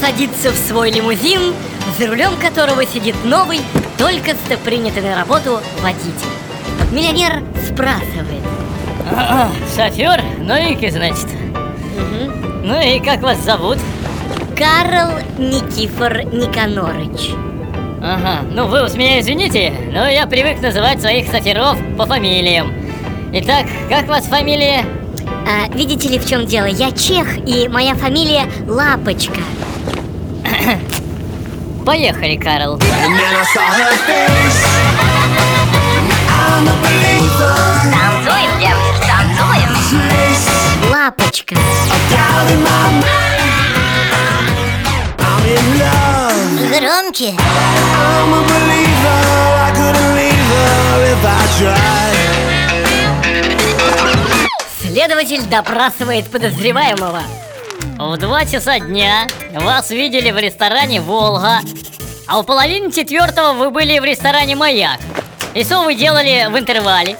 садится в свой лимузин, за рулем которого сидит новый, только что принятый на работу водитель. Миллионер спрашивает. А, шофер? Новенький, значит. «Мгм. Ну и как вас зовут? Карл Никифор Никанорыч. Ага, ну вы уж меня извините, но я привык называть своих шоферов по фамилиям. Итак, как вас фамилия? А, видите ли, в чем дело? Я чех, и моя фамилия Лапочка. Поехали, Карл. Танцуем, девушка, танцуем. Лапочка. Громче. I'm a believer. Следователь допрашивает подозреваемого. В два часа дня вас видели в ресторане «Волга», а в половине четвертого вы были в ресторане «Маяк». И что вы делали в интервале?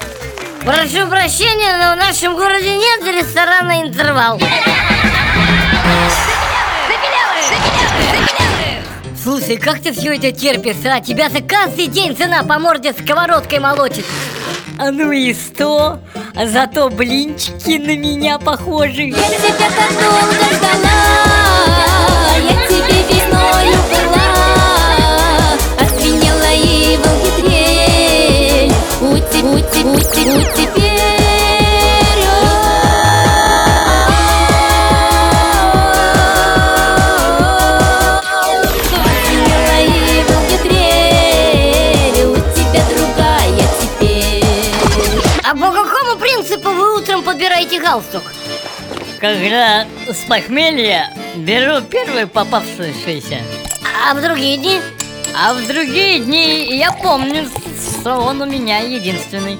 Прошу прощения, но в нашем городе нет ресторана «Интервал». Слушай, как ты все это терпишь, а? Тебя за каждый день цена по морде сковородкой молотит. А ну и что? Зато блинчики на меня похожи. Я тебя так долго ждала, утром подбираете галстук? Когда с похмелья беру первый попавшийся. А в другие дни? А в другие дни я помню, что он у меня единственный.